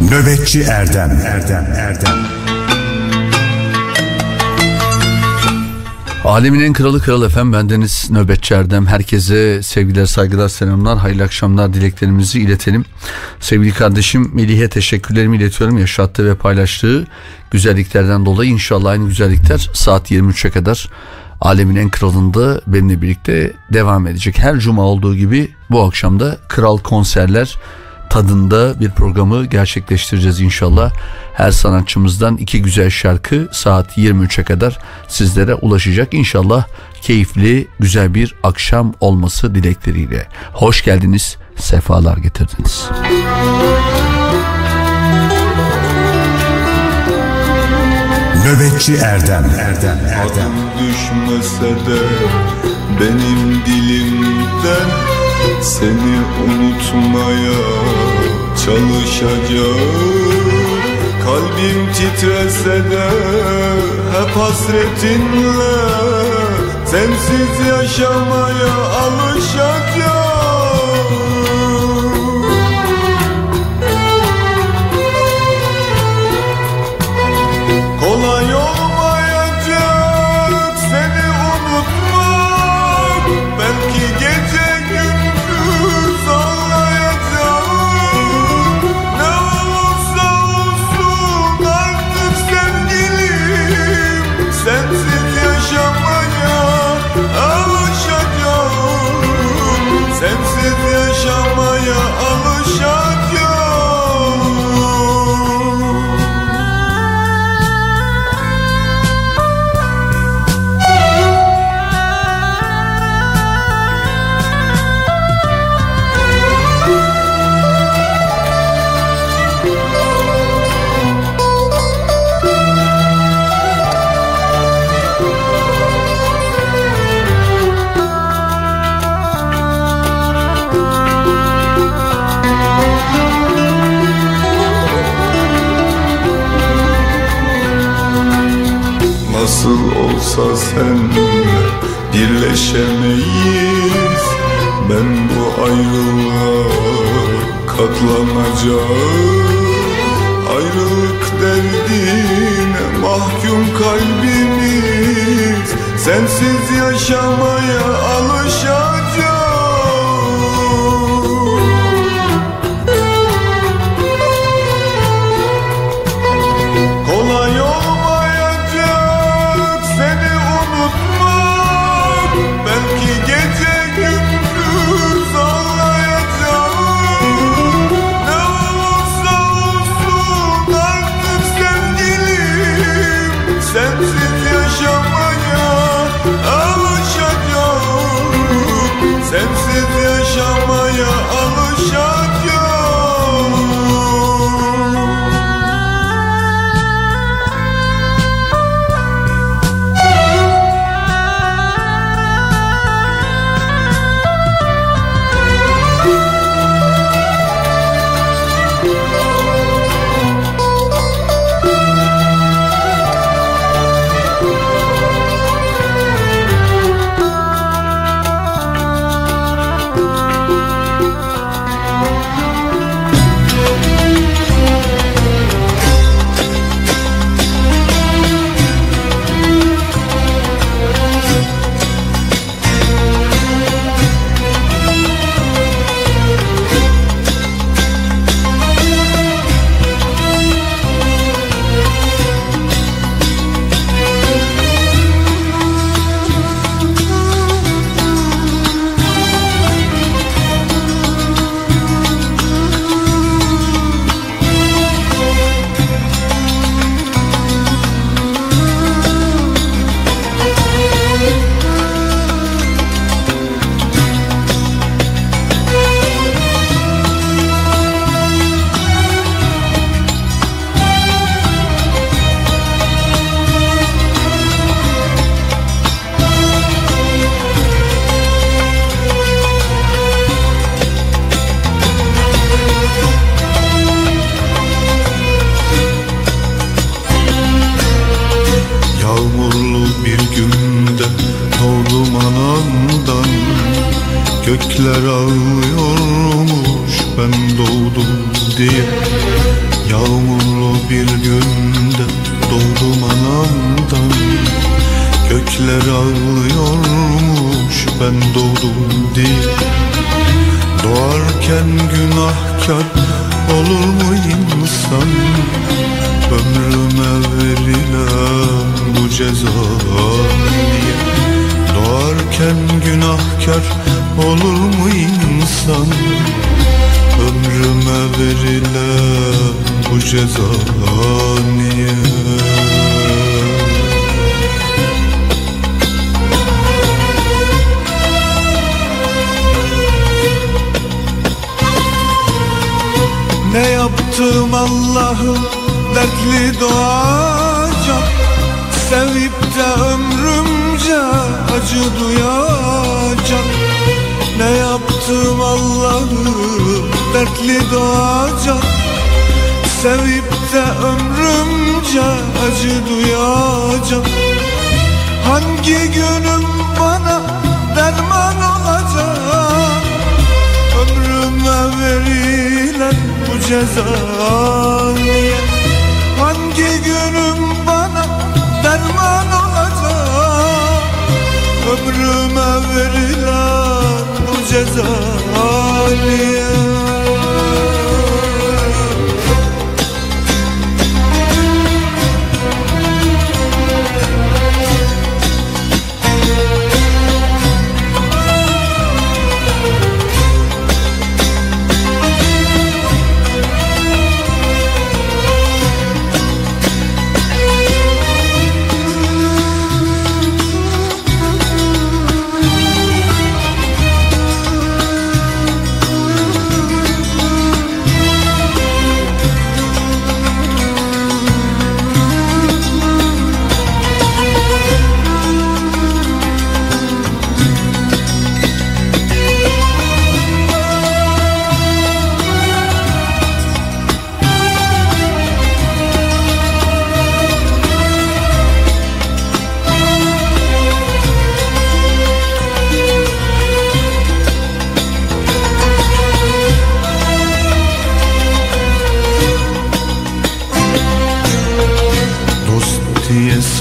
Nöbetçi Erdem Erdem Erdem Alemin en kralı kral efendim bendeniz Nöbetçi Erdem. Herkese sevgiler saygılar selamlar hayırlı akşamlar dileklerimizi iletelim. Sevgili kardeşim Melih'e teşekkürlerimi iletiyorum yaşattığı ve paylaştığı güzelliklerden dolayı inşallah aynı güzellikler saat 23'e kadar Alemin en kralında benimle birlikte devam edecek. Her cuma olduğu gibi bu akşam da kral konserler tadında bir programı gerçekleştireceğiz inşallah. Her sanatçımızdan iki güzel şarkı saat 23'e kadar sizlere ulaşacak. İnşallah keyifli, güzel bir akşam olması dilekleriyle. Hoş geldiniz, sefalar getirdiniz. Nöbetçi Erdem Erdem Erdem Adım düşmese de benim dilimden Seni unutmaya çalışacağım. Kalbim titrese de hep hasretinle Sensiz yaşamaya alışacağım Nasıl olsa senle birleşemeyiz. Ben bu ayrılığa katlanacağım. Ayrılık derdine mahkum kalbimiz. Sensiz yaşamaya alışacağım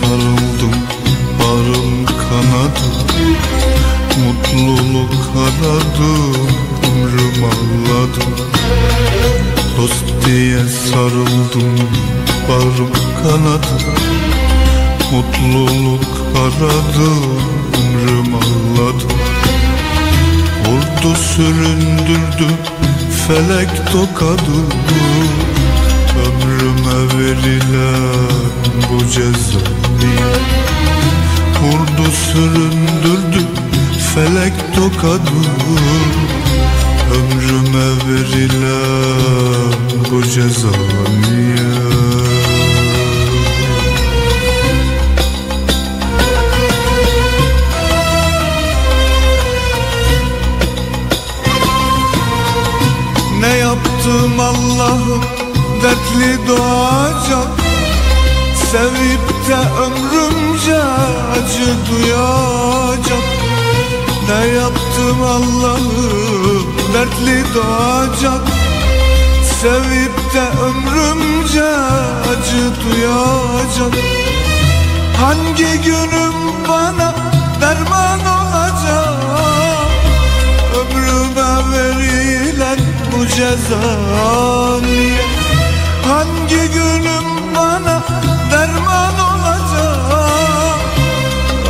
sarıldım Bağrım kanadı Mutluluk aradı Ömrüm ağladı. Dost diye sarıldım Bağrım kanadı Mutluluk aradı Ömrüm ağladı. Vurdu süründürdü Felek tokadı. Ömrüme verilen bu ceza niye Vurdu süründürdü felek tokadı. Ömrüme verilen bu ceza niye? Ne yaptım Allah'ım? Dertli doğacak Sevip de ömrümce acı duyacak. Ne yaptım Allah'ım dertli doğacak. Sevip de ömrümce acı duyacak. Hangi günüm bana derman olacak? Ömrüme verilen bu ceza niye? Hangi günüm bana derman olacak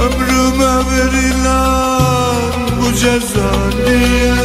Ömrüme verilen bu ceza niye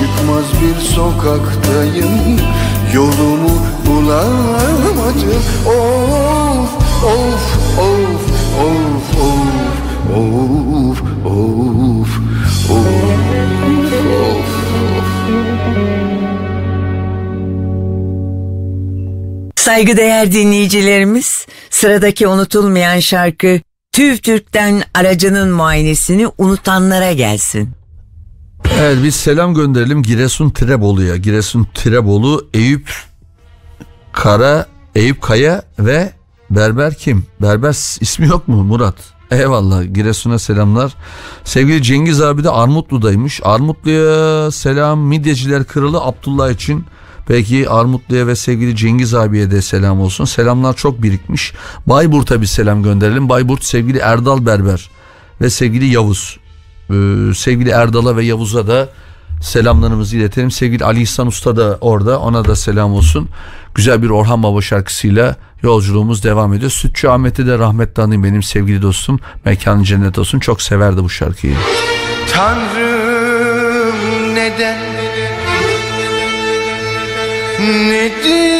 Çıkmaz bir sokaktayım Yolumu bulamadım Of of of of of of of of of Saygıdeğer dinleyicilerimiz, sıradaki unutulmayan şarkı TÜV TÜRK'ten aracının muayenesini unutanlara gelsin. Evet biz selam gönderelim Giresun Tirebolu'ya. Giresun Tirebolu, Eyüp Kara, Eyüp Kaya ve Berber kim? Berber ismi yok mu Murat? Eyvallah Giresun'a selamlar. Sevgili Cengiz abi de Armutlu'daymış. Armutlu'ya selam Midyeciler Kralı Abdullah için. Peki Armutlu'ya ve sevgili Cengiz abiye de selam olsun. Selamlar çok birikmiş. Bayburt'a bir selam gönderelim. Bayburt sevgili Erdal Berber ve sevgili Yavuz. Ee, sevgili Erdal'a ve Yavuz'a da selamlarımızı iletelim. Sevgili Ali İhsan Usta da orada ona da selam olsun. Güzel bir Orhan Baba şarkısıyla yolculuğumuz devam ediyor. Sütçü Ahmet'i de rahmetli anayım benim sevgili dostum. Mekanı cennet olsun. Çok severdi bu şarkıyı. Tanrım neden Nedir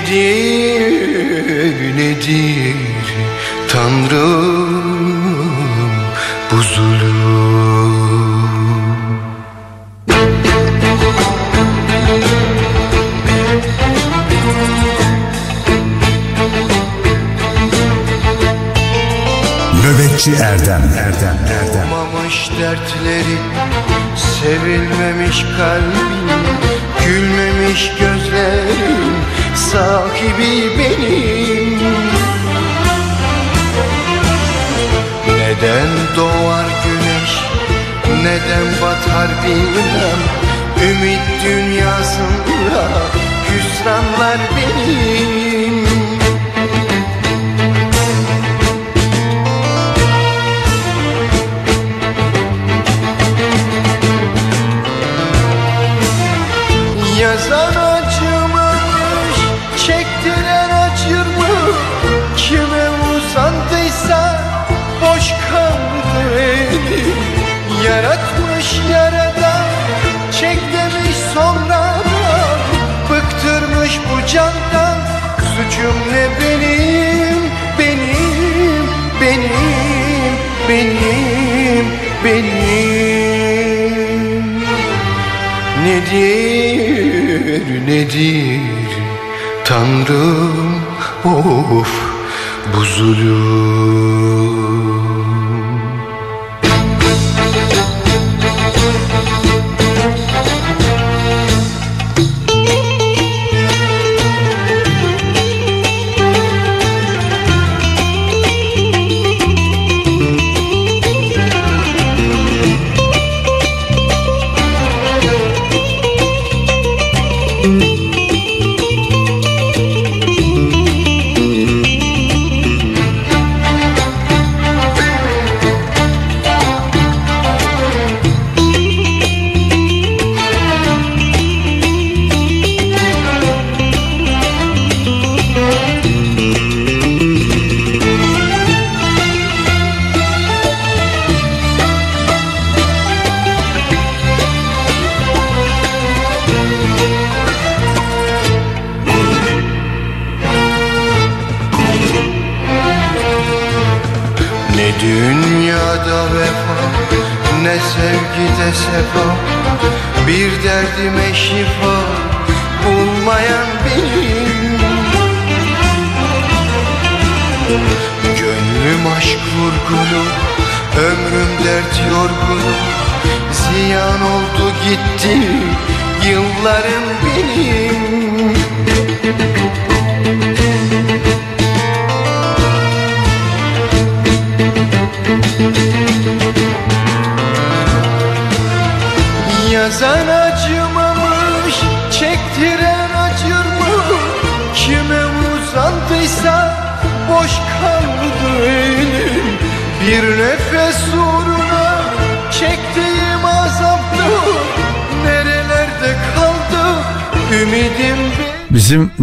Nedir nedir Tanrım bu zulüm? Nöbetçi Erdem Erdem Erdem. Olmamış dertleri Sevilmemiş kalbim Gülmemiş gözlerim Sahibi benim. Neden doğar güneş Neden batar bilmem. Ümit dünyasında Hüsranlar benim benim. Nedir nedir Tanrım of bu zulüm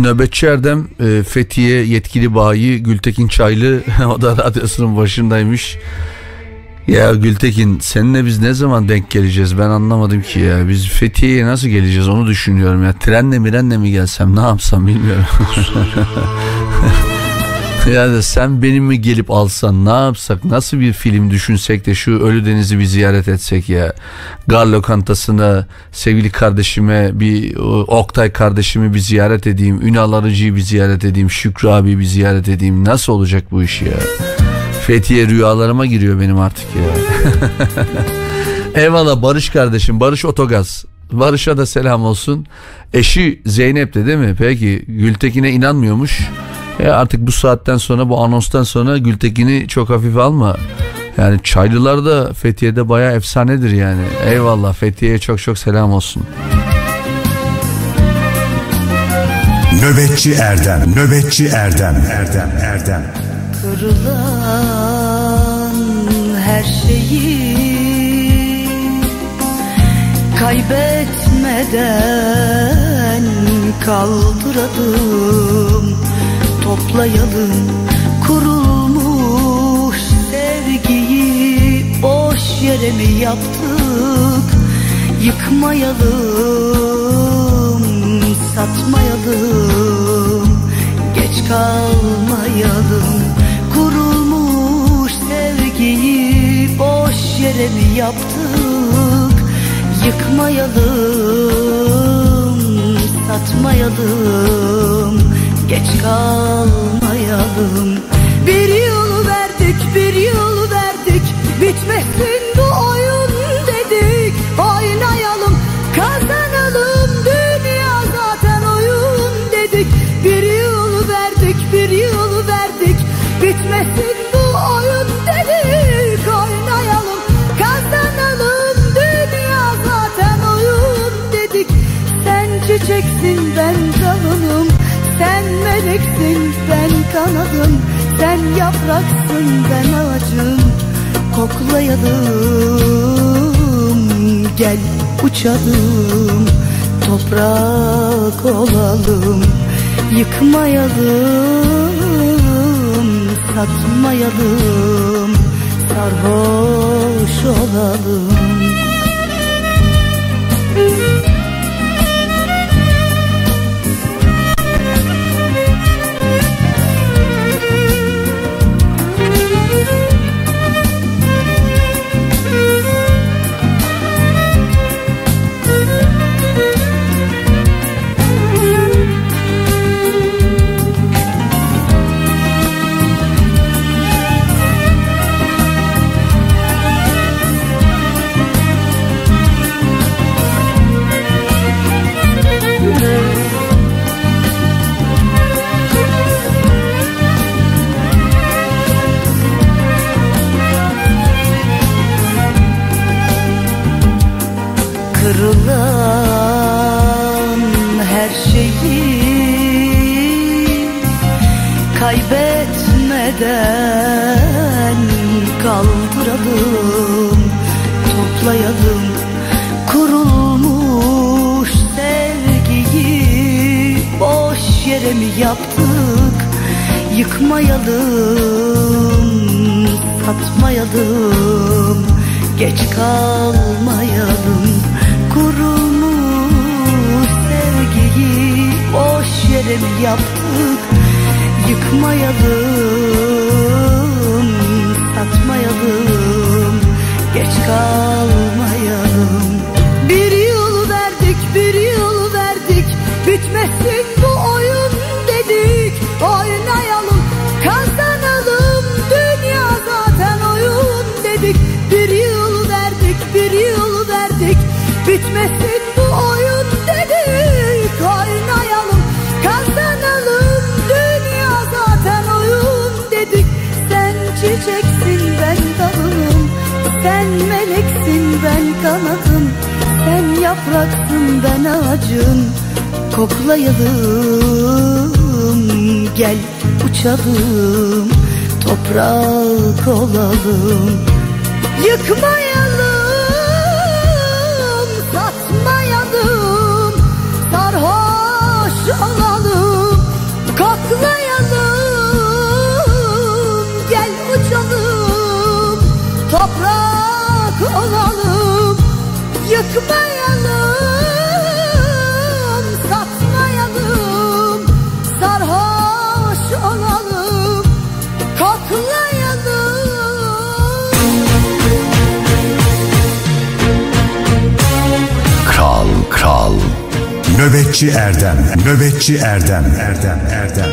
nöbetçi Erdem e, Fethiye yetkili bayi Gültekin Çaylı o da radyosunun başındaymış. Ya Gültekin seninle biz ne zaman denk geleceğiz ben anlamadım ki ya. Biz Fethiye'ye nasıl geleceğiz onu düşünüyorum ya. Trenle mirenle mi gelsem ne yapsam bilmiyorum. yani sen benim mi gelip alsan ne yapsak nasıl bir film düşünsek de şu Ölü Deniz'i bir ziyaret etsek ya. Gar lokantasına sevgili kardeşime bir Oktay kardeşimi bir ziyaret edeyim. Ünal Arıcı'yı bir ziyaret edeyim. Şükrü abi bir ziyaret edeyim. Nasıl olacak bu iş ya? Fethiye rüyalarıma giriyor benim artık ya. Eyvallah Barış kardeşim. Barış Otogaz. Barış'a da selam olsun. Eşi Zeynep de değil mi? Peki Gültekin'e inanmıyormuş. E artık bu saatten sonra bu anonstan sonra Gültekin'i çok hafife alma. Yani çaylılar da Fethiye'de bayağı efsanedir yani. Eyvallah Fethiye'ye çok çok selam olsun. Nöbetçi Erdem, Nöbetçi Erdem, Erdem, Erdem. Kırılan her şeyi kaybetmeden kaldıralım toplayalım. Kurulmuş sevgiyi boş yere mi yaptık? Yıkmayalım satmayalım geç kalmayalım. Kurulmuş sevgiyi boş yere mi yaptık? Yıkmayalım satmayalım geç kalmayalım. Bir yol verdik bir yol verdik. Bitmesin bu oyun dedik. Oynayalım kazanalım. Dünya zaten oyun dedik. Bir yol verdik bir yol verdik. Bitmesin sen meleksin ben kanadım. Sen yapraksın ben ağacım. Koklayalım gel uçalım. Toprak olalım yıkmayalım satmayalım. Sarhoş olalım kaybetmeden kaldıralım toplayalım kurulmuş sevgiyi? Boş yere mi yaptık? Yıkmayalım satmayalım geç kalmayalım kurulmuş sevgiyi. Boş yere mi yaptık yıkmayalım satmayalım geç kalmayalım ben kanadım sen yapraksın ben ağacın koklayalım gel uçalım toprak olalım. Yıkmayalım Kral. Nöbetçi Erdem, Nöbetçi Erdem, Erdem, Erdem.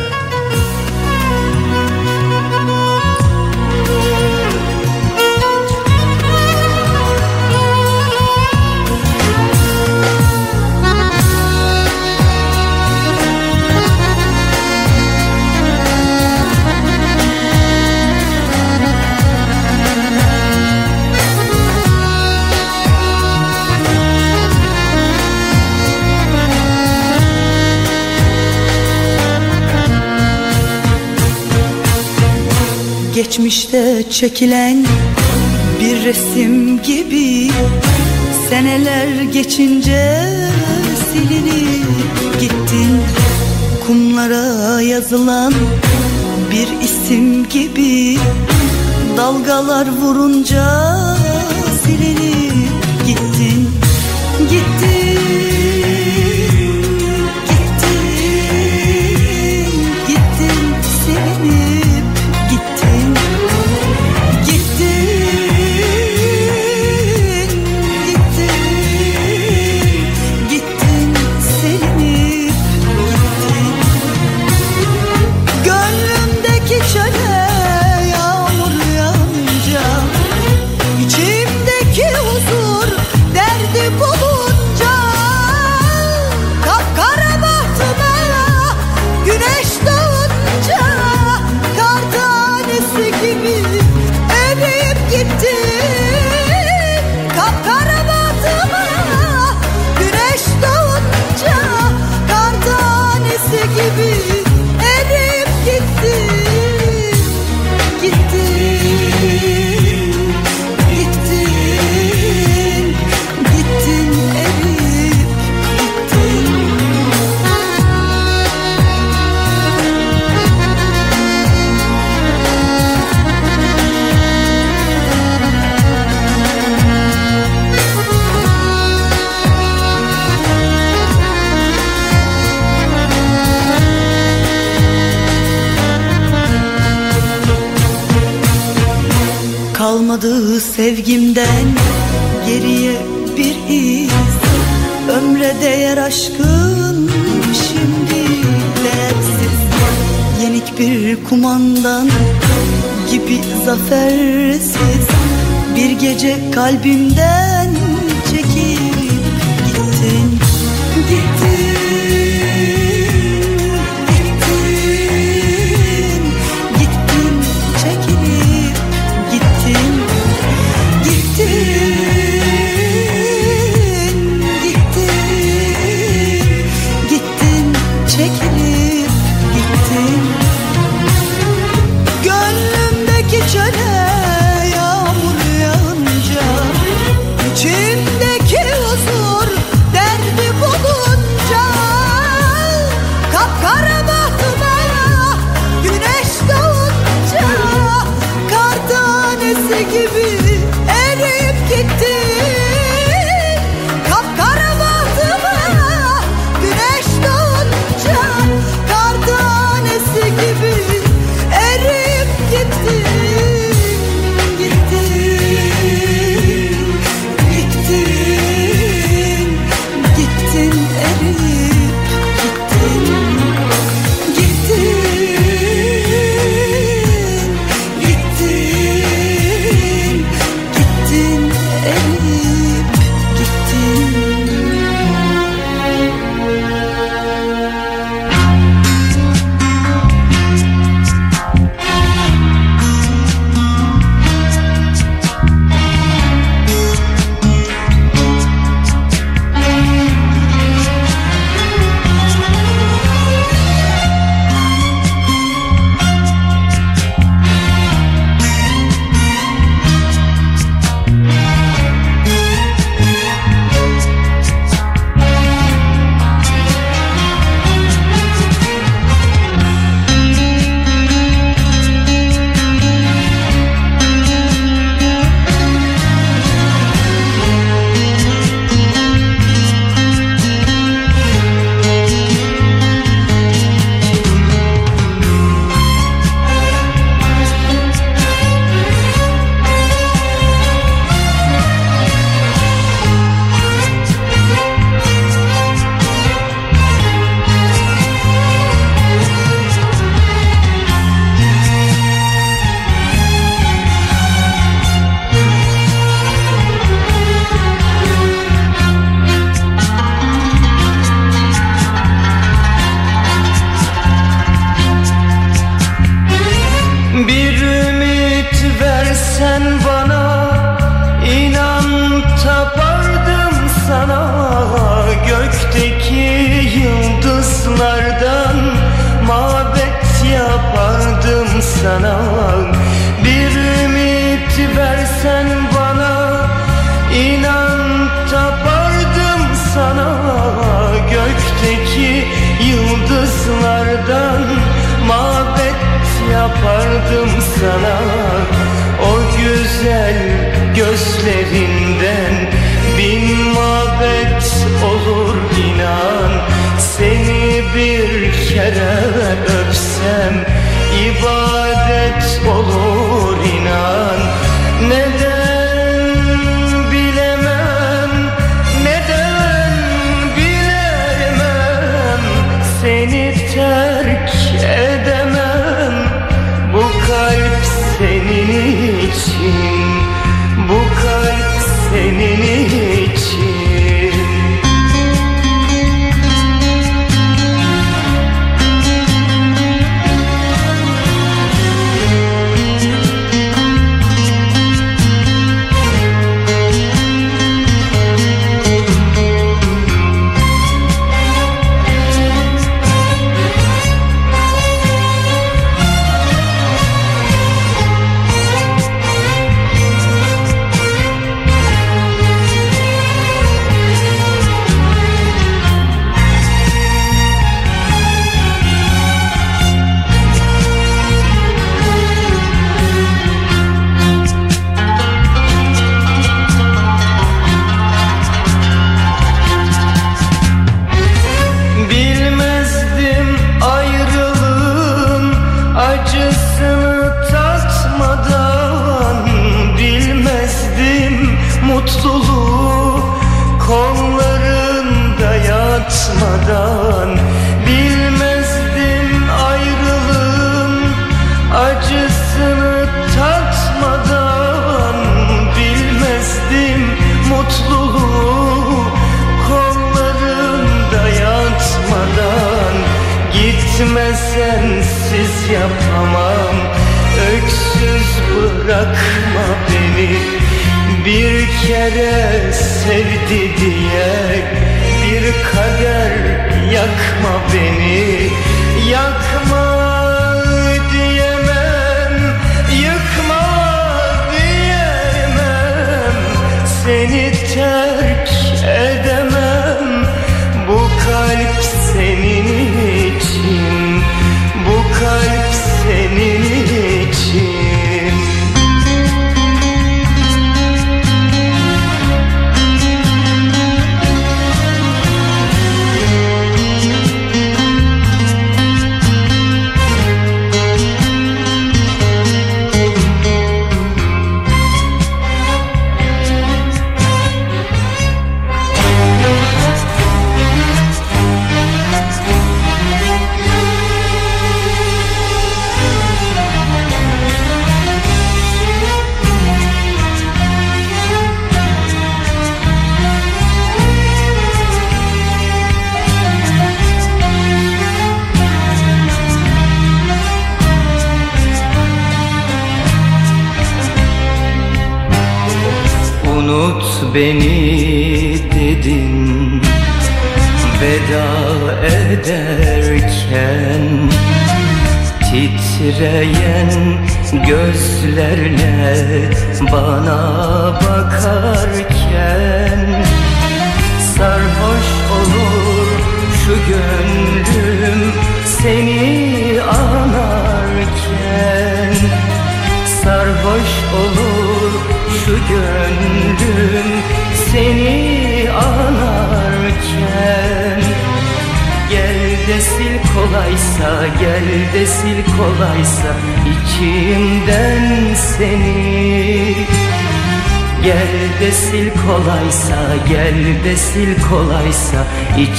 geçmişte çekilen bir resim gibi Seneler geçince silinip gittin Kumlara yazılan bir isim gibi Dalgalar vurunca silinip kaldı sevgimden geriye bir iz. Ömre değer aşkın şimdi değersiz Yenik bir kumandan gibi zafersiz. Bir gece kalbimden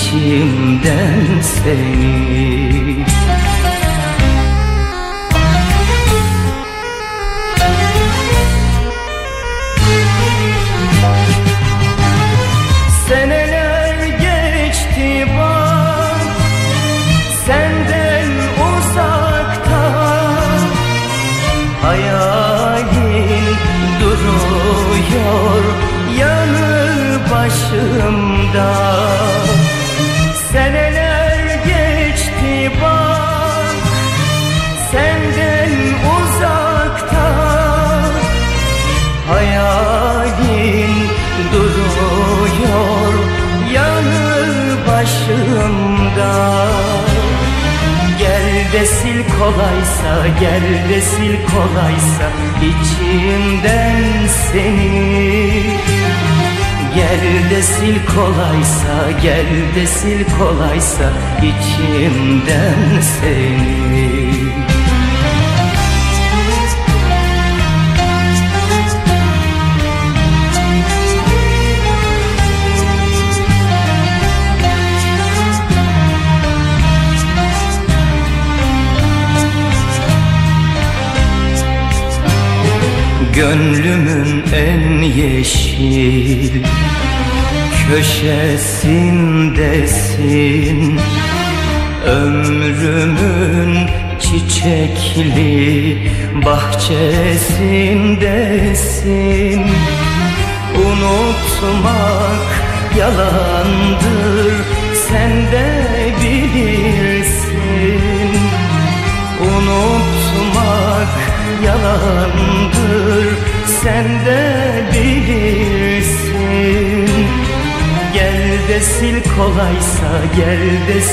içimden seni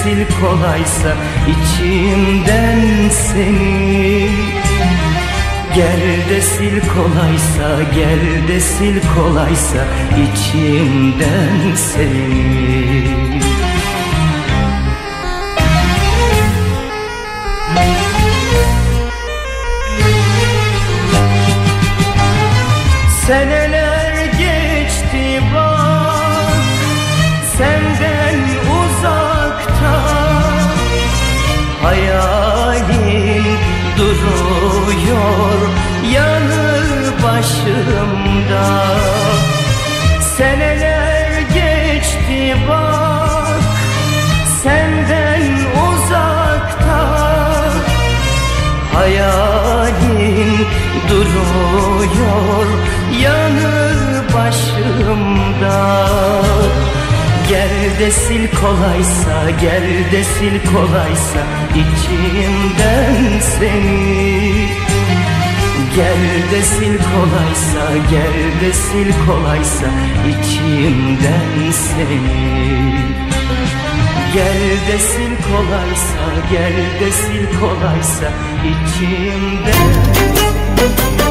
sil kolaysa içimden seni. Gel de sil kolaysa, gel de sil kolaysa içimden seni. da. Gel de sil kolaysa, gel de sil kolaysa içimden seni. Gel de sil kolaysa, gel de sil kolaysa içimden seni. Gel de sil kolaysa, gel de sil kolaysa içimden. seni.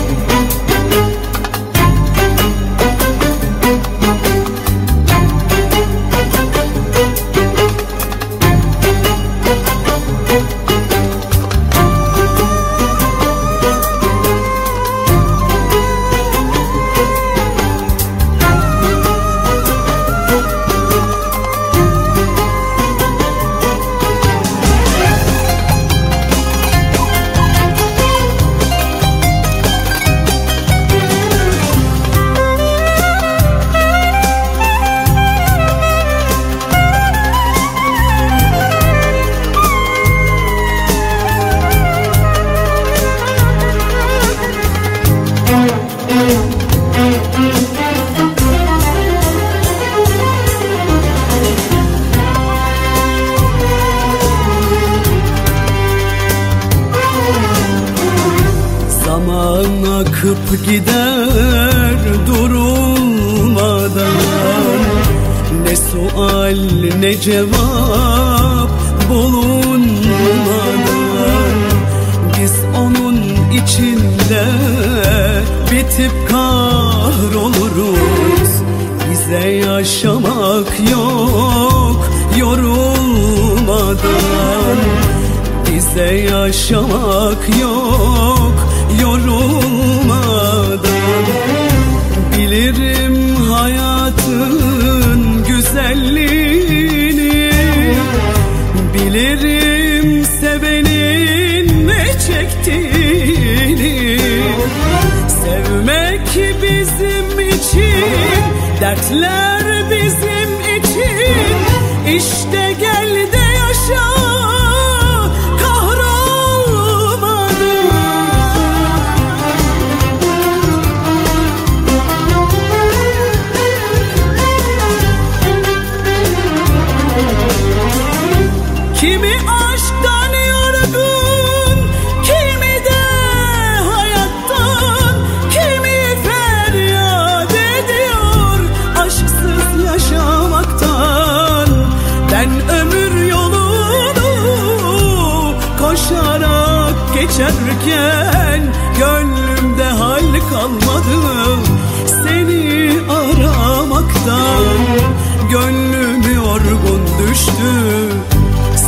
Düştü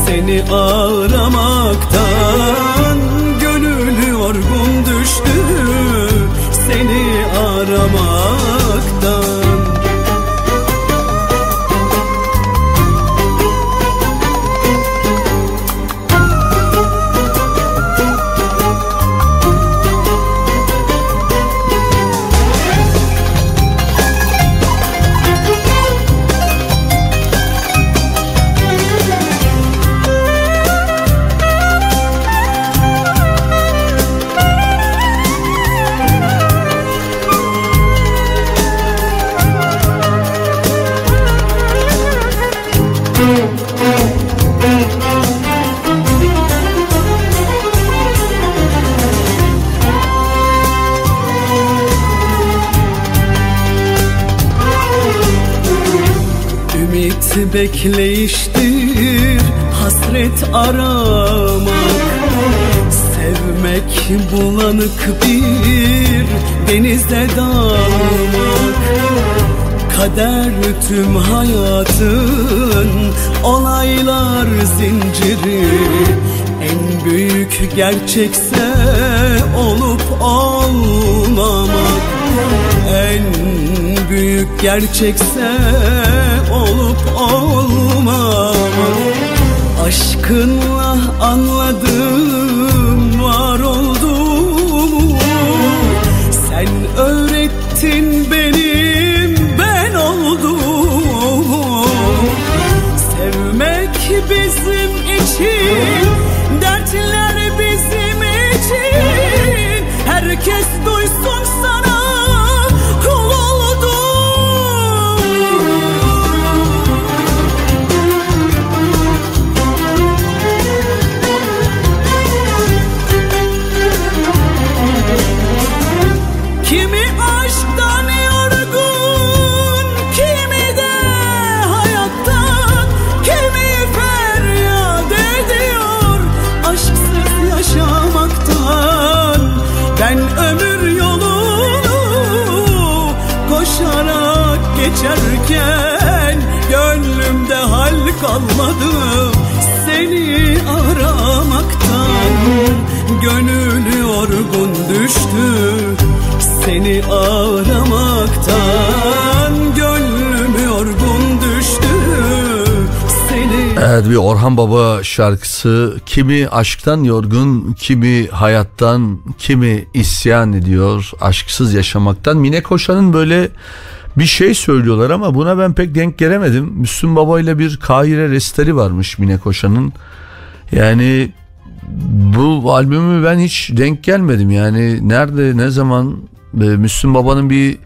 Seni aramaktan bekleyiştir Hasret aramak Sevmek bulanık bir Denize dalmak Kader tüm hayatın Olaylar zinciri. En büyük gerçekse Olup olmamak. En büyük gerçekse olup olmamak Aşkınla anladım var olduğumu Sen öğrettin benim ben olduğumu. Sevmek bizim için düştü Seni aramaktan. Gönlüm yorgun düştü Seni. Evet bir Orhan Baba şarkısı. Kimi aşktan yorgun kimi hayattan kimi isyan ediyor. Aşksız yaşamaktan. Mine Koşan'ın böyle bir şey söylüyorlar ama buna ben pek denk gelemedim. Müslüm Baba ile bir Kahire restari varmış Mine Koşan'ın. Yani bu albümü ben hiç denk gelmedim. Yani nerede ne zaman e, Müslüm Baba'nın bir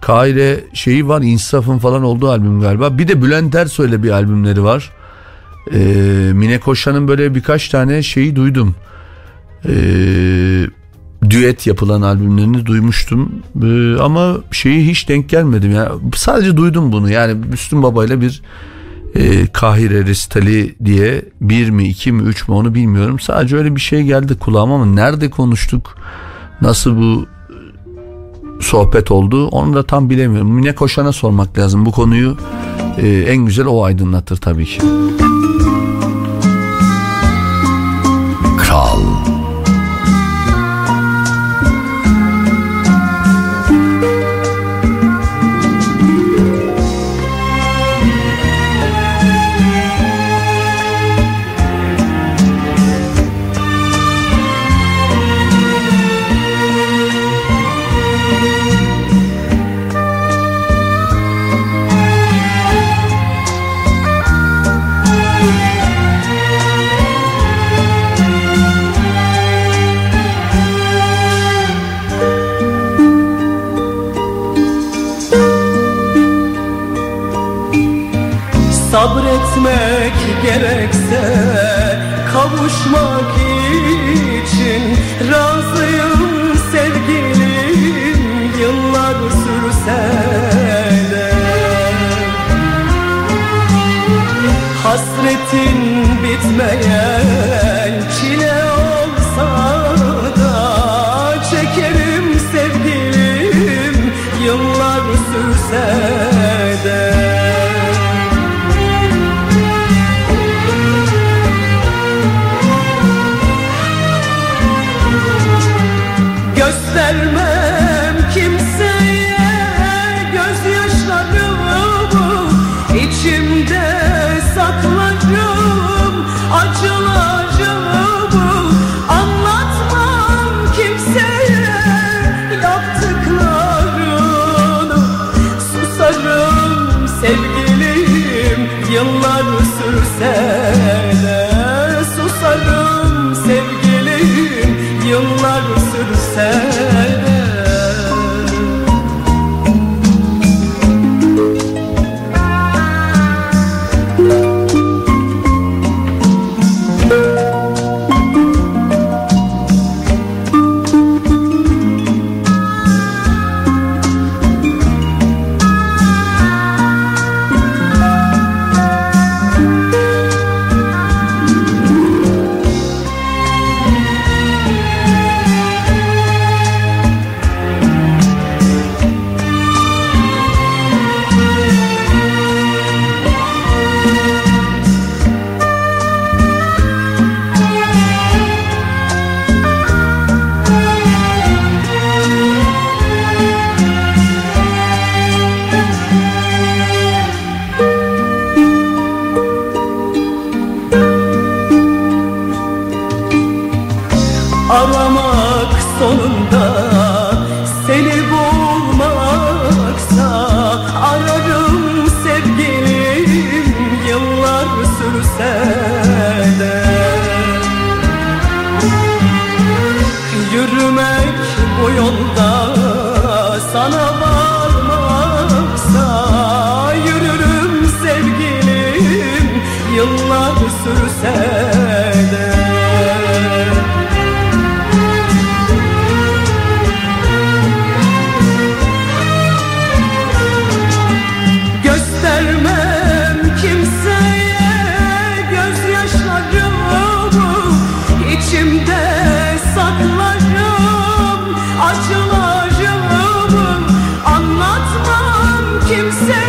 Kahire şeyi var İnsaf'ın falan olduğu albüm galiba. Bir de Bülent Ersoy'la bir albümleri var. E, Mine Koşan'ın böyle birkaç tane şeyi duydum. E, düet yapılan albümlerini duymuştum. E, ama şeyi hiç denk gelmedim. Yani sadece duydum bunu. Yani Müslüm Baba ile bir e, Kahire Restali diye bir mi iki mi üç mü onu bilmiyorum. Sadece öyle bir şey geldi kulağıma ama nerede konuştuk nasıl bu e, sohbet oldu onu da tam bilemiyorum. Mine Koşan'a sormak lazım bu konuyu e, en güzel o aydınlatır tabii ki. Kral so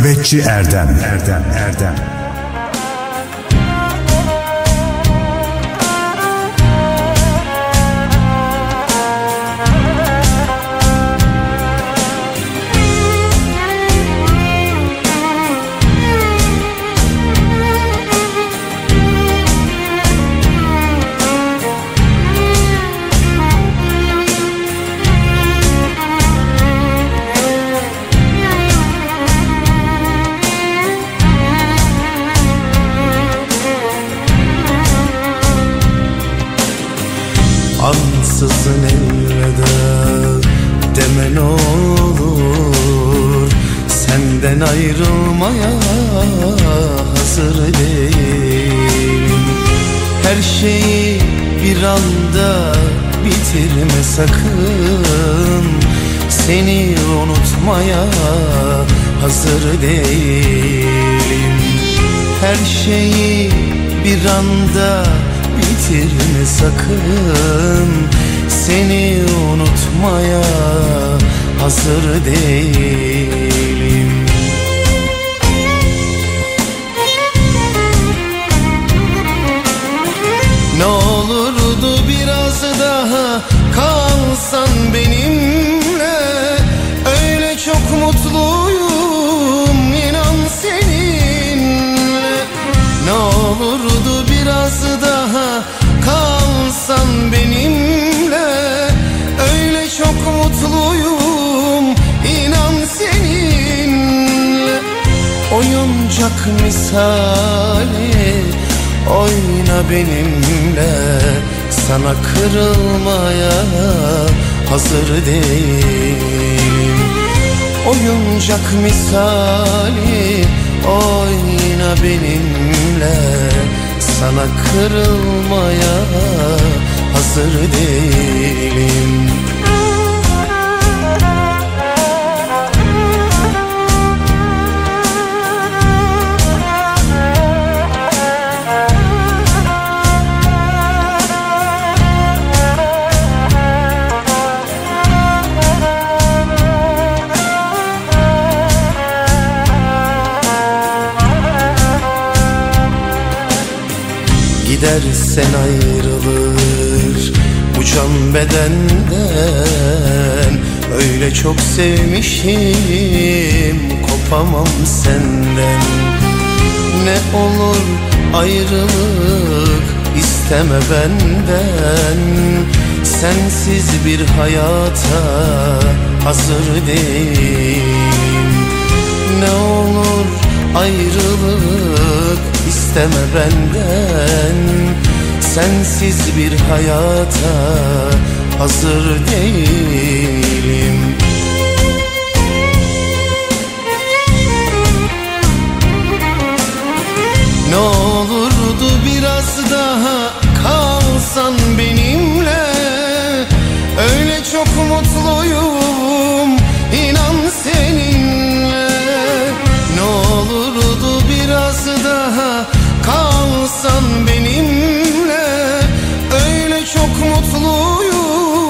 Nöbetçi Erdem. Erdem benimle. Öyle çok mutluyum inan seninle. Oyuncak misali oyna benimle. Sana kırılmaya hazır değilim. Oyuncak misali oyna benimle. Sana kırılmaya hazır değilim. Gidersen ayrılır bu can bedenden. Öyle çok sevmişim kopamam senden. Ne olur ayrılık isteme benden. Sensiz bir hayata hazır değilim. Ne olur ayrılık isteme benden Sensiz bir hayata hazır değilim. Ne olurdu biraz daha kalsan benimle. Öyle çok mutluyum inan seninle. Ne olurdu biraz daha kalsan benimle çok mutluyum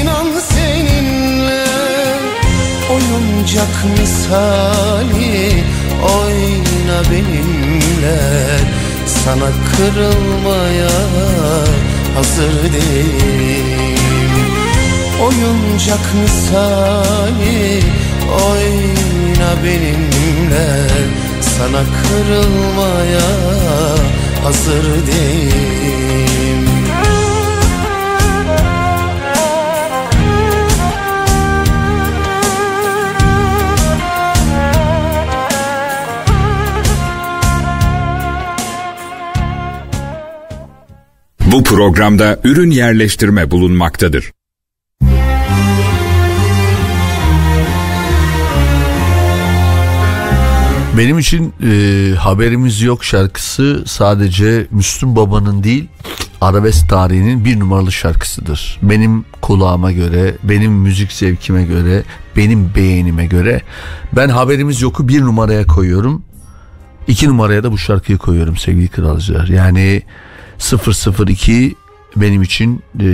inan seninle. Oyuncak misali oyna benimle. Sana kırılmaya hazır değilim. Oyuncak misali oyna benimle. Sana kırılmaya hazır değilim Bu programda ürün yerleştirme bulunmaktadır. Benim için e, haberimiz yok şarkısı sadece Müslüm Baba'nın değil arabesk tarihinin bir numaralı şarkısıdır. Benim kulağıma göre, benim müzik zevkime göre, benim beğenime göre ben haberimiz yoku bir numaraya koyuyorum. İki numaraya da bu şarkıyı koyuyorum sevgili kralcılar. Yani 002 benim için e,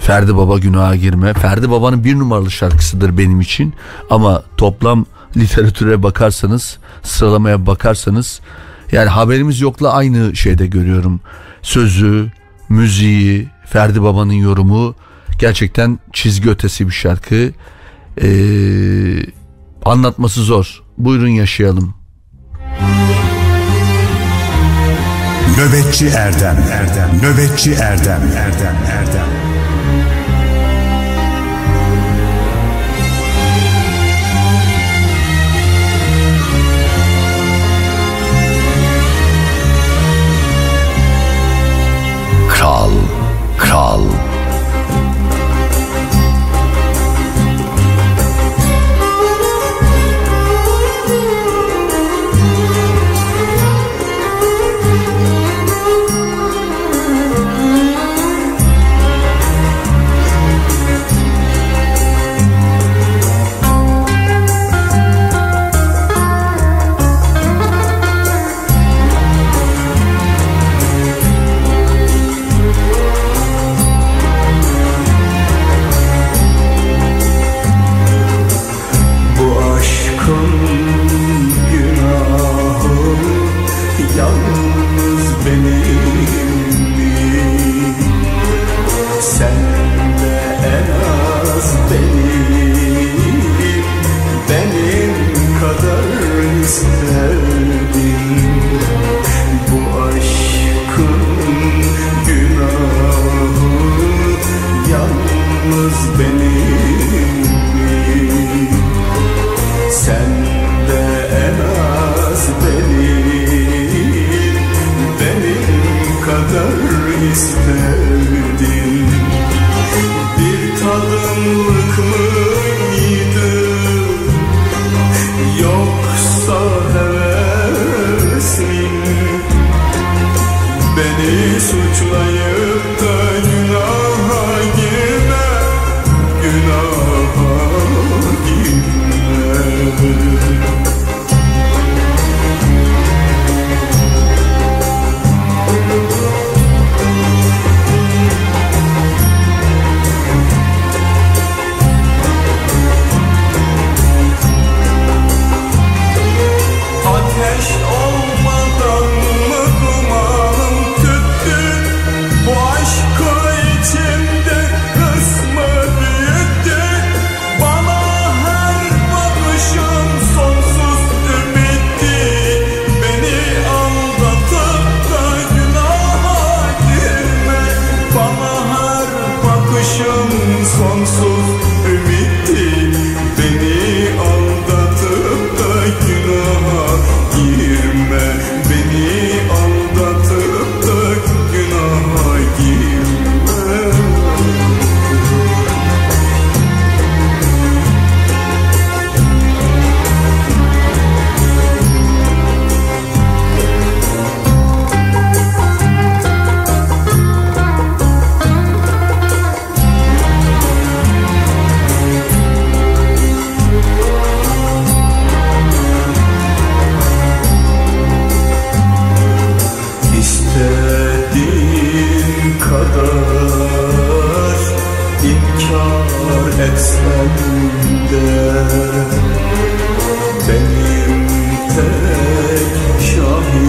Ferdi Baba günaha girme. Ferdi Baba'nın bir numaralı şarkısıdır benim için. Ama toplam literatüre bakarsanız, sıralamaya bakarsanız yani haberimiz yokla aynı şeyde görüyorum. Sözü, müziği, Ferdi Baba'nın yorumu gerçekten çizgi ötesi bir şarkı. Ee, anlatması zor. Buyurun yaşayalım. Nöbetçi Erdem. Erdem. Nöbetçi Erdem. Erdem. Erdem. Kral, kral. Tek şahidim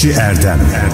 Nöbetçi Erdem, Erdem.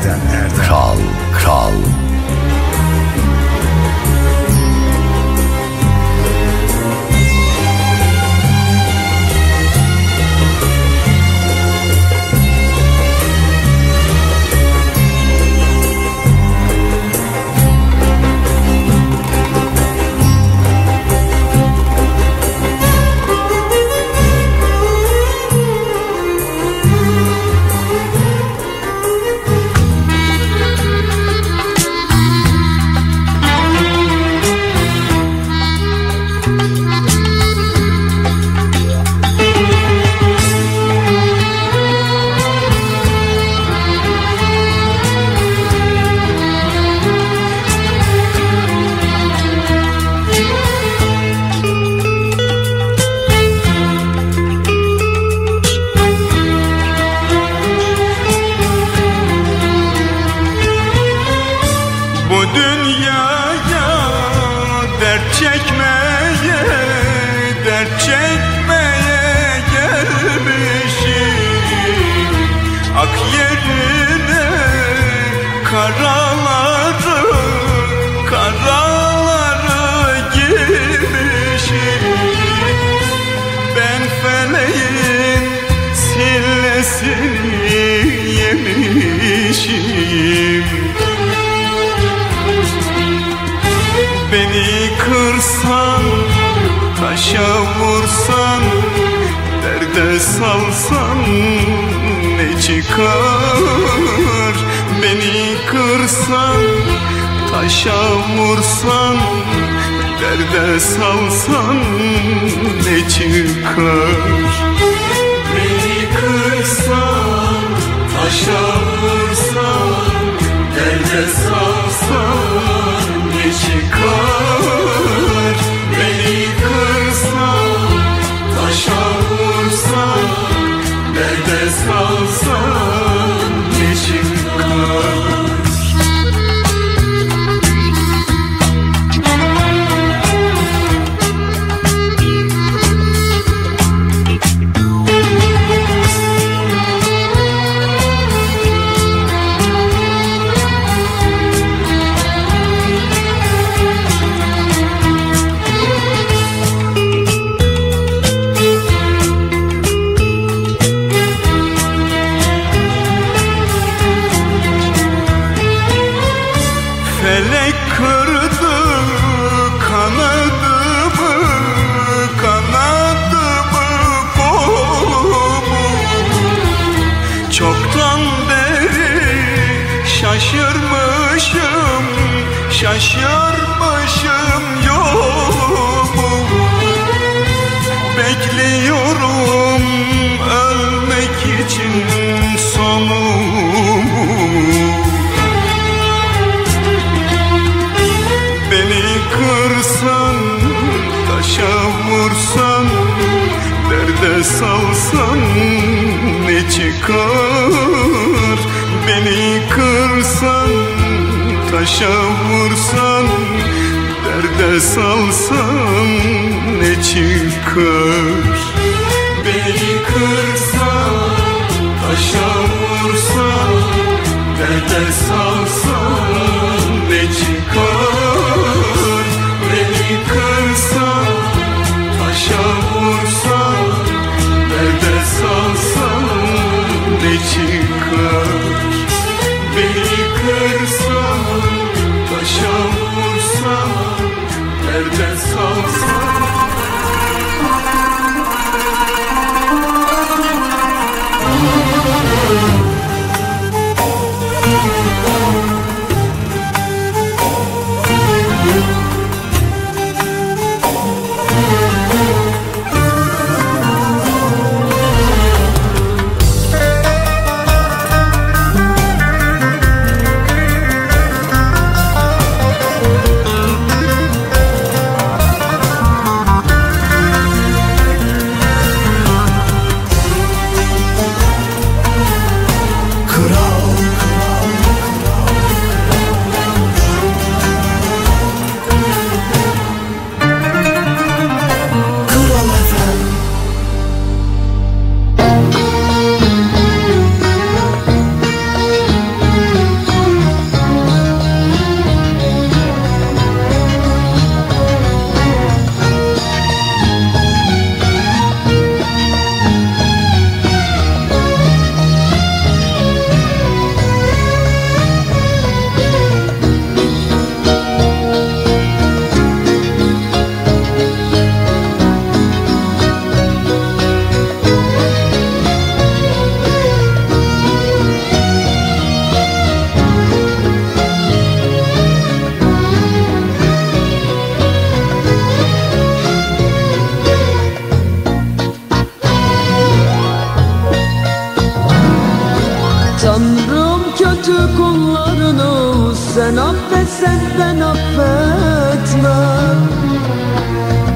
Tanrım kötü kullarını sen affetsen ben affetmem.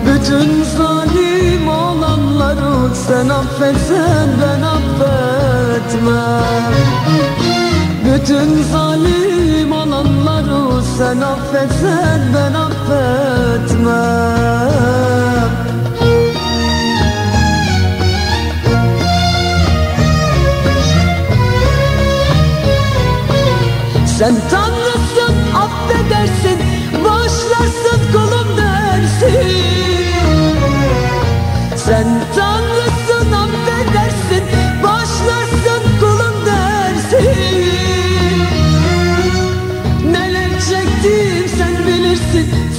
Bütün zalim olanları sen affetsen ben affetmem. Bütün zalim olanları sen affetsen ben affetmem.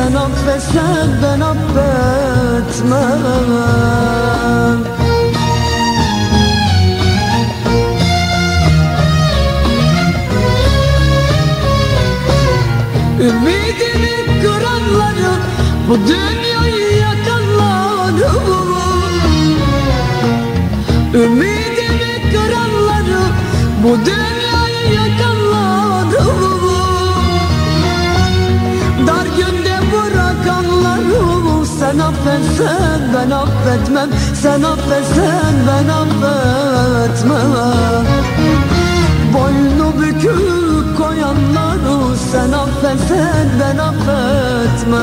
Sen affetsen ben affetmem. Ümidimi kıranları Bu dünyayı yakanları Ümidimi kıranları Bu dünyayı affetsen ben affetmem Sen affetsen ben affetmem. Boynu bükük koyanları Sen affetsen ben affetmem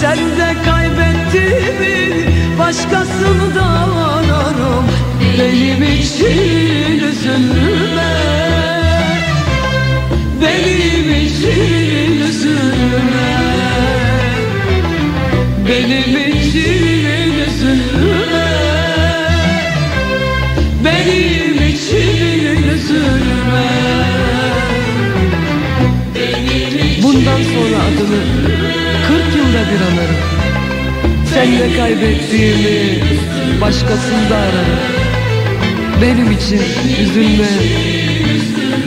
Sen de kaybettiğimi başkasını da anarım Benim için üzülürüm bir anarım. Sende kaybettiğimi başkasında ararım. Benim için üzülme.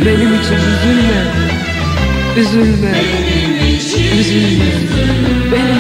Benim için üzülme. Üzülme. Üzülme. Benim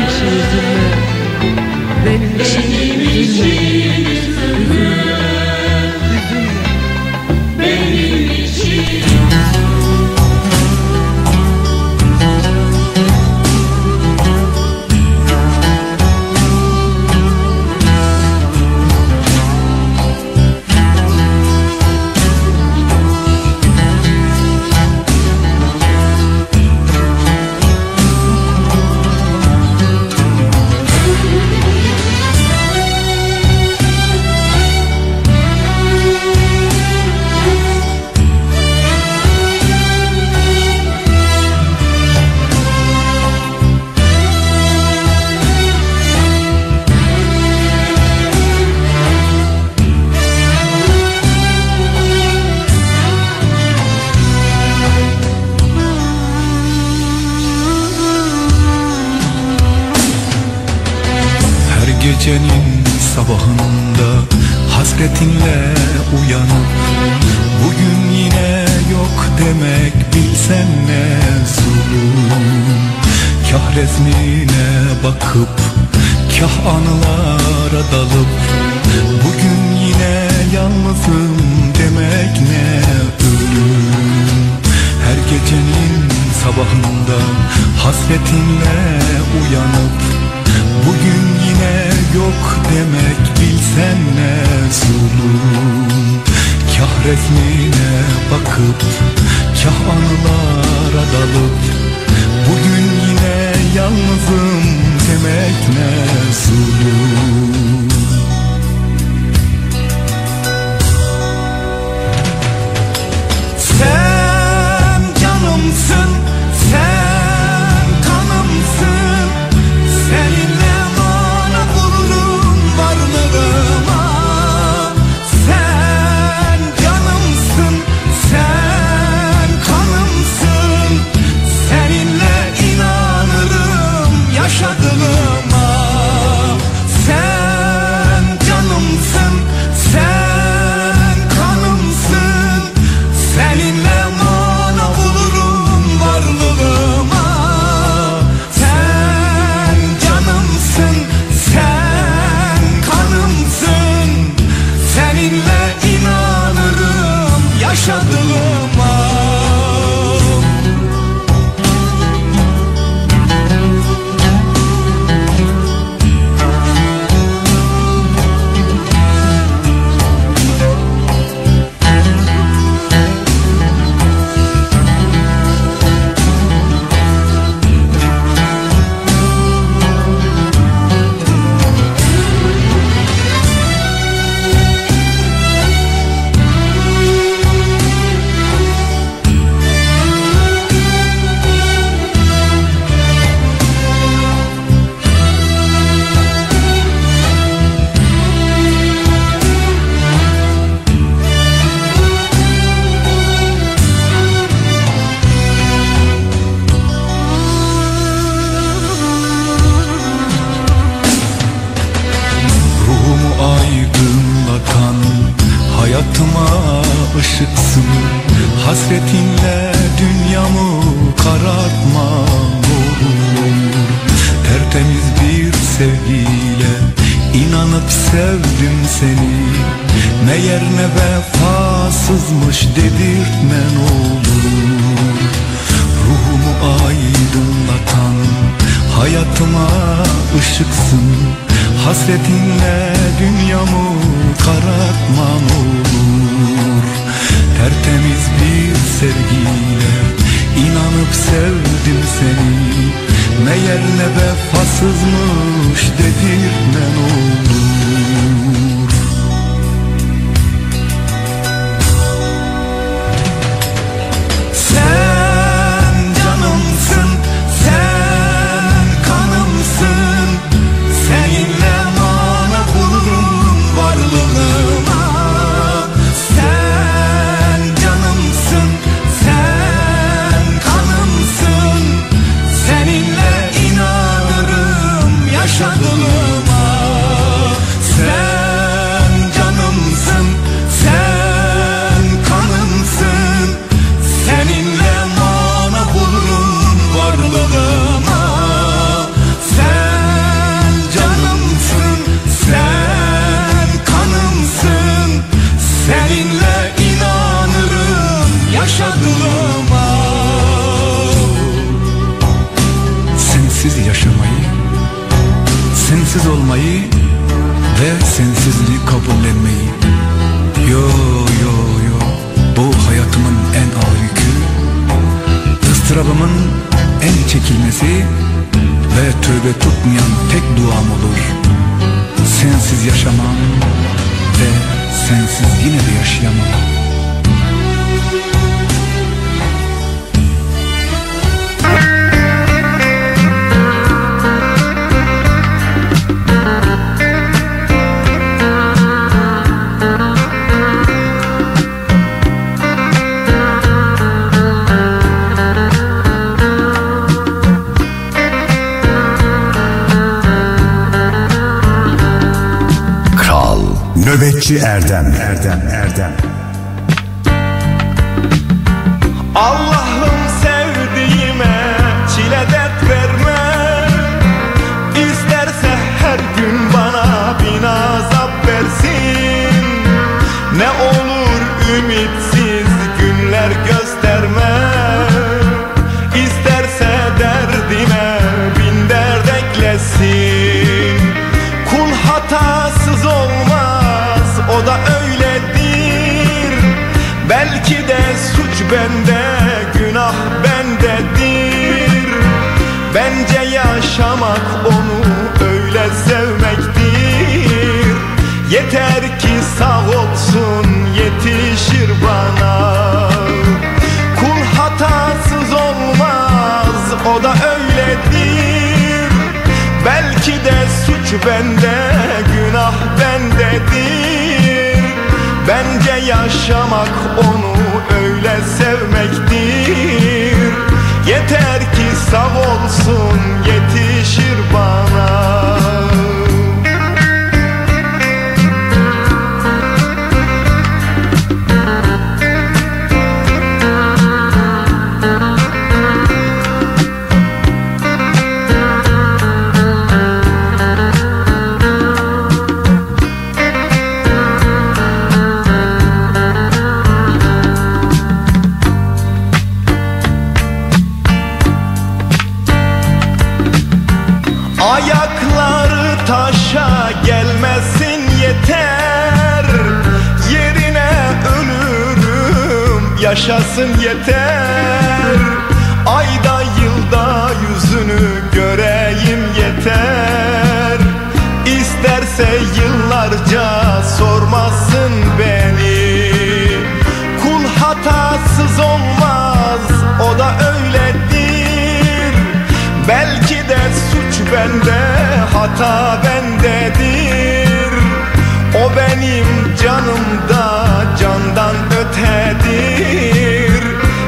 Suç bende, günah bende değil Bence yaşamak onu öyle sevmektir. Yeter ki sağ olsun yetişir bana. bende hata bendedir. O benim canımda candan ötedir.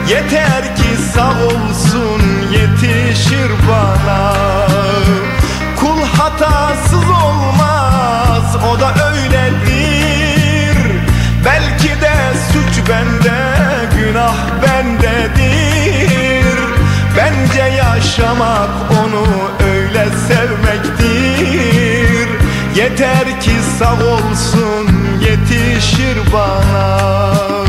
Yeter ki sağ olsun yetişir bana. Yeter ki sağ olsun yetişir bana.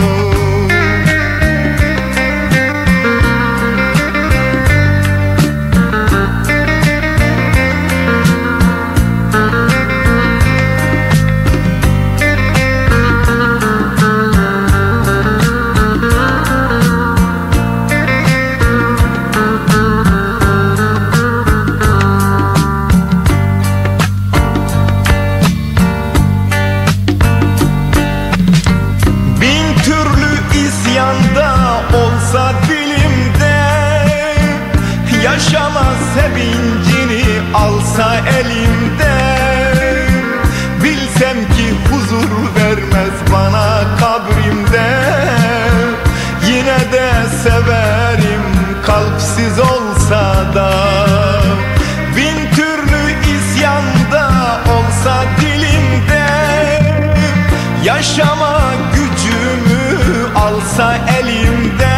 Alsa elimde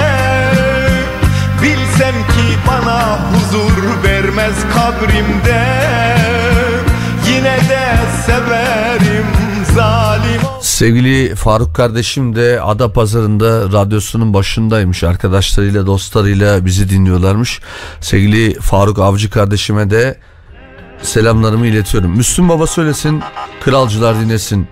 Bilsem ki bana huzur vermez kabrimde Yine de severim zalim Sevgili Faruk kardeşim de Ada Pazarı'nda radyosunun başındaymış. Arkadaşlarıyla, dostlarıyla bizi dinliyorlarmış. Sevgili Faruk Avcı kardeşime de selamlarımı iletiyorum. Müslüm Baba söylesin, kralcılar dinlesin.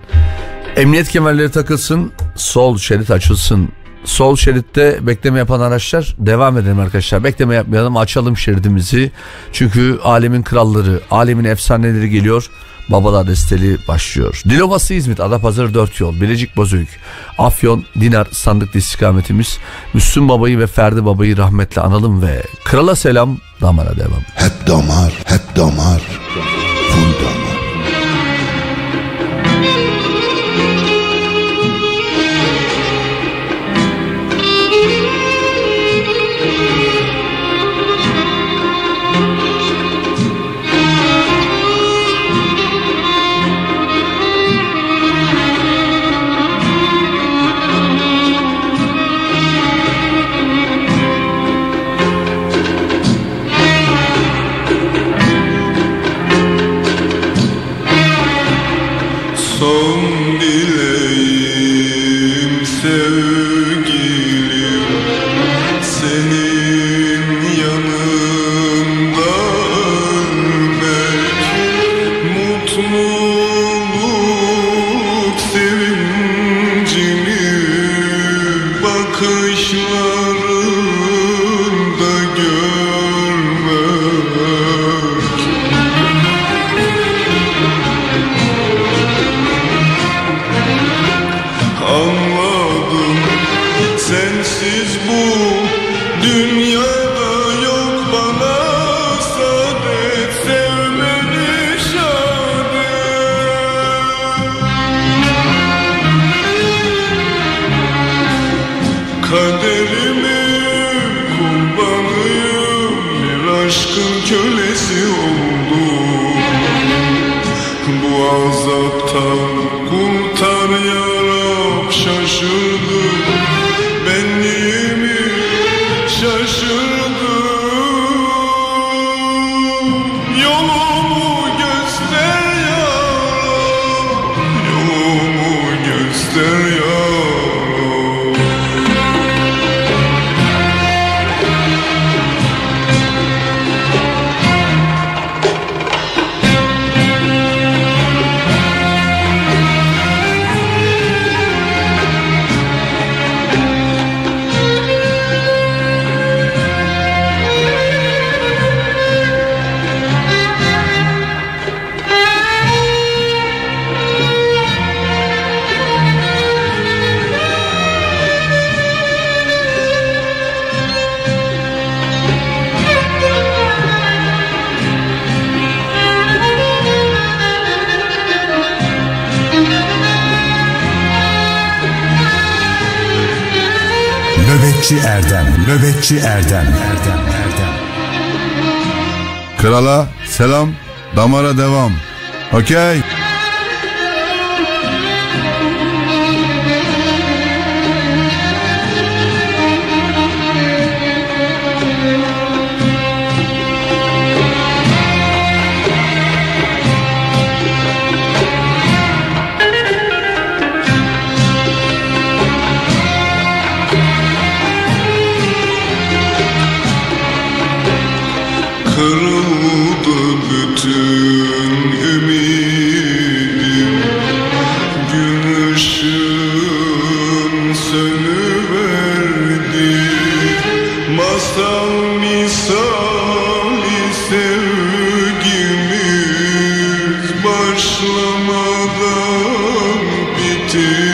Emniyet kemerleri takılsın, sol şerit açılsın. Sol şeritte bekleme yapan araçlar devam edelim arkadaşlar. Bekleme yapmayalım açalım şeridimizi. Çünkü alemin kralları, alemin efsaneleri geliyor. Babalar desteli başlıyor. Dilovası İzmit, Adapazarı 4 yol, Bilecik Bozüyük, Afyon, Dinar sandıklı istikametimiz. Müslüm Baba'yı ve Ferdi Baba'yı rahmetle analım ve krala selam, damara devam. Hep damar, hep damar, full damar. Nöbetçi Erdem, Erdem, Erdem. Krala selam, damara devam. Okey. Başlamadan bitiverdi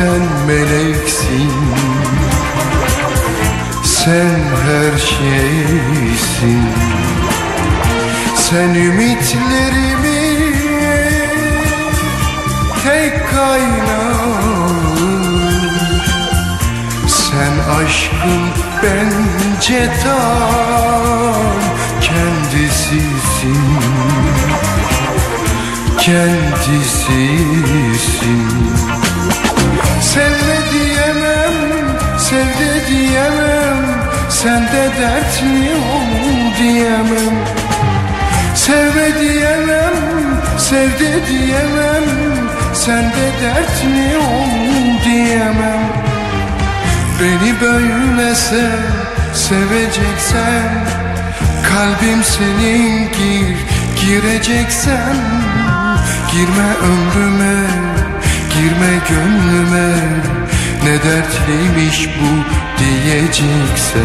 Sen meleksin. Sen her şeysin. Sen ümitlerimi tek kaynağım. Sen aşkın bence tam kendisisin. Kendisisin Sevme diyemem, sevde diyemem. Sende dertli ol diyemem. Sevme diyemem, sevde diyemem. Sende dertli ol diyemem. Beni böyle sev, seveceksen Kalbim senin gir, gireceksen Girme ömrüme, girme gönlüme Ne dertliymiş bu diyeceksen.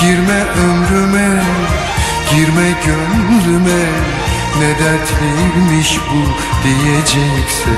Girme ömrüme, girme gönlüme Ne dertliymiş bu diyeceksen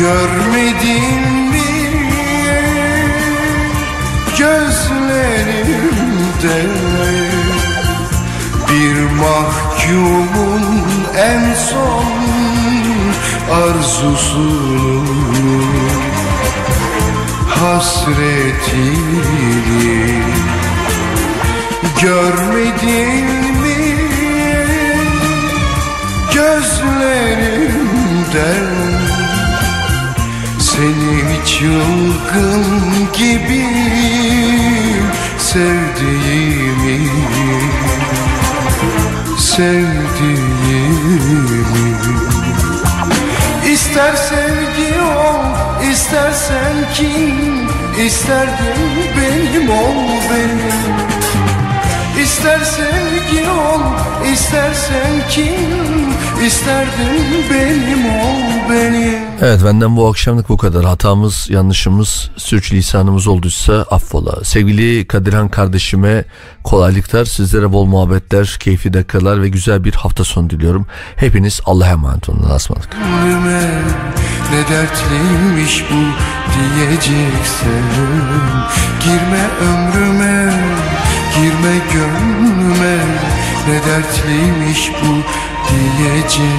Görmedin mi? Gözlerimde Bir mahkumun en son arzusunu. Hasretini Görmedin mi? Gözlerimden seni çılgın gibi sevdiğimi Sevdiğimi. İster sevgi ol, istersen kim İsterdim benim ol benim. İster sevgi ol, istersen kim İsterdim benim ol benim Evet benden bu akşamlık bu kadar. Hatamız, yanlışımız, sürçülisanımız olduysa affola. Sevgili Kadirhan kardeşime kolaylıklar, sizlere bol muhabbetler, keyifli dakikalar ve güzel bir hafta sonu diliyorum. Hepiniz Allah'a emanet olun. Gönlüme ne dertliymiş bu diyeceksin Girme ömrüme, girme gönlüme Ne dertliymiş bu diyeceksin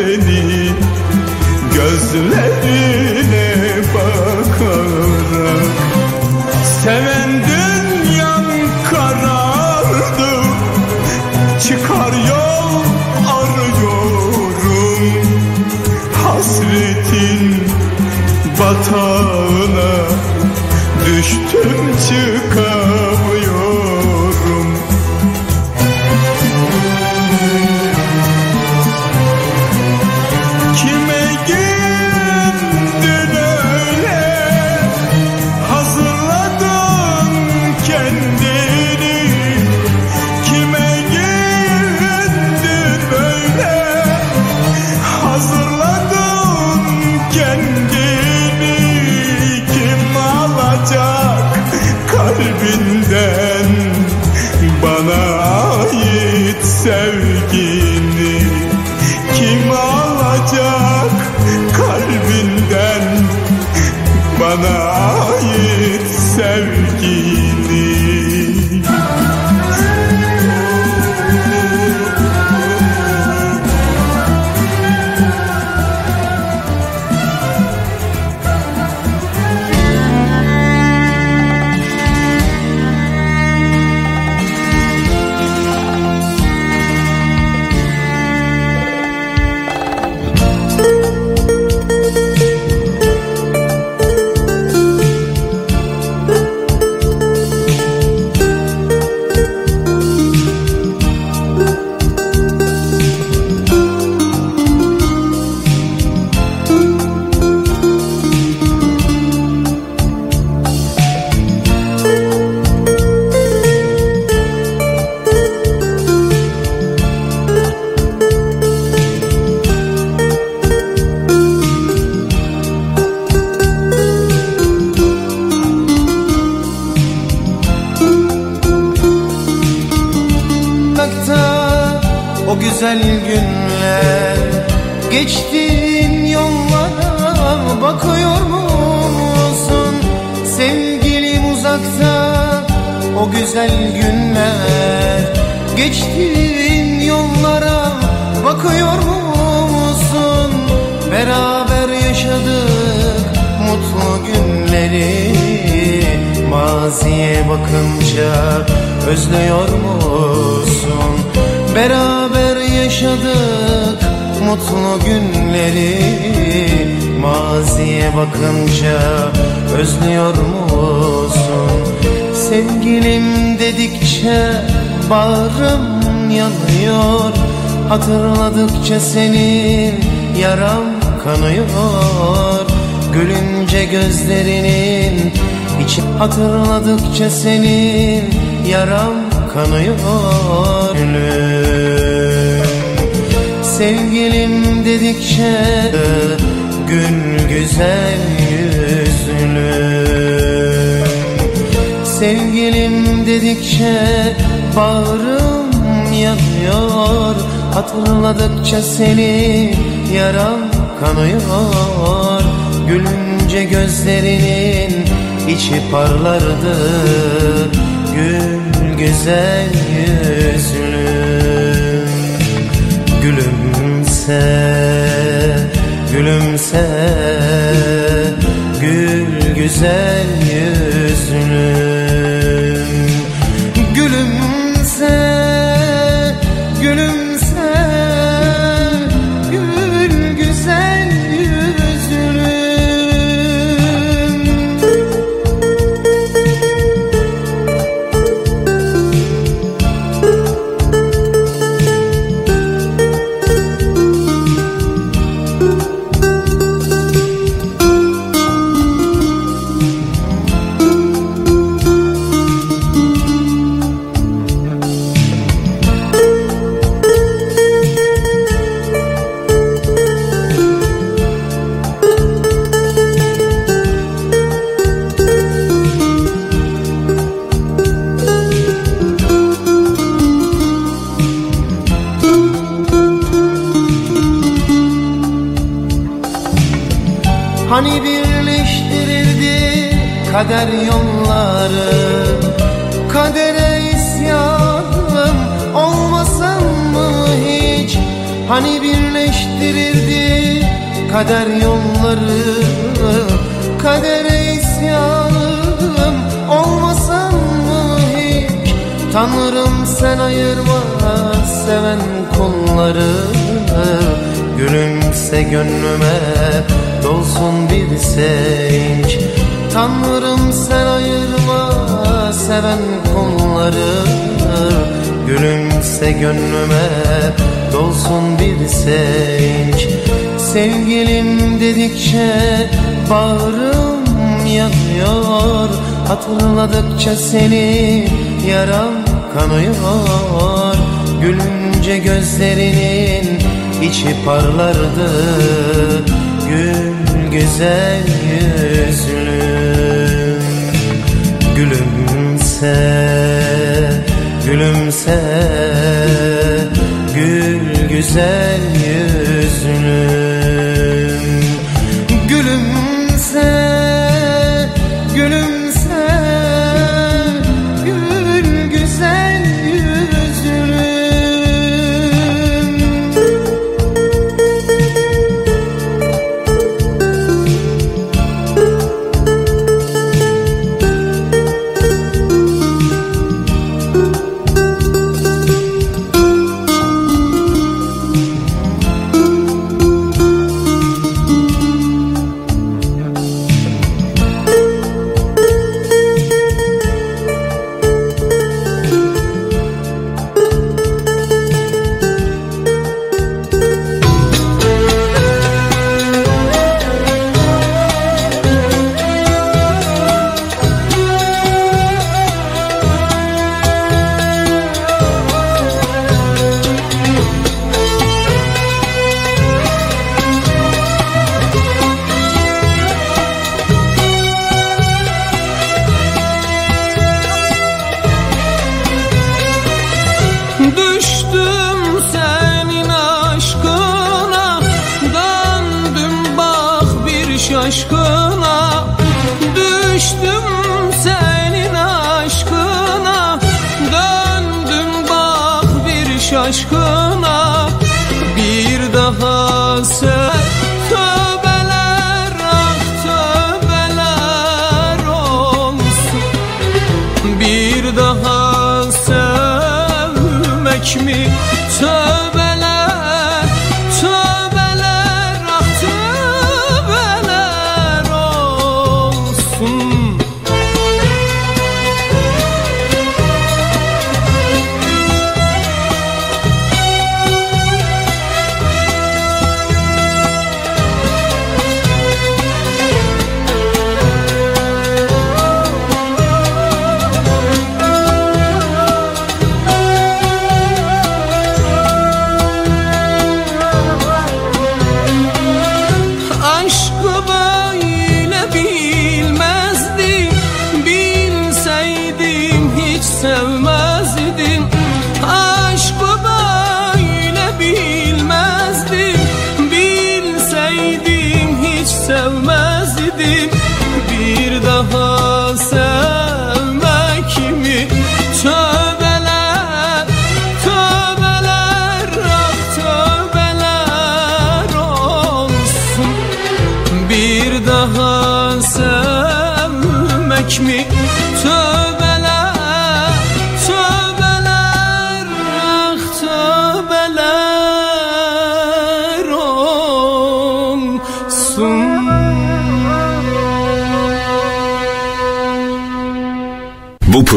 seni Gözlerine Hatırladıkça senin yaram kanıyor. Gülüm Sevgilim dedikçe Gül güzel yüzlü. Sevgilim dedikçe bağrım yanıyor. Hatırladıkça seni yaram kanıyor. Gülünce gözlerinin içi parlardı Gül güzel yüzlüm Gülümse, gülümse Gül güzel yüzlüm kader yolları. Kadere isyanım olmasam mı hiç? Hani birleştirirdi kader yolları. Kadere isyanım olmasam mı hiç? Tanrım sen ayırma seven kulları Gülümse gönlüme dolsun bir sevinç Tanrım sen ayırma seven kulları Gülümse gönlüme dolsun bir sevinç. Sevgilim dedikçe bağrım yanıyor. Hatırladıkça seni yaram kanıyor. Gülünce gözlerinin içi parlardı. Gül güzel yüzlüm Gülümse, gülümse. Gül güzel yüzlüm sevmek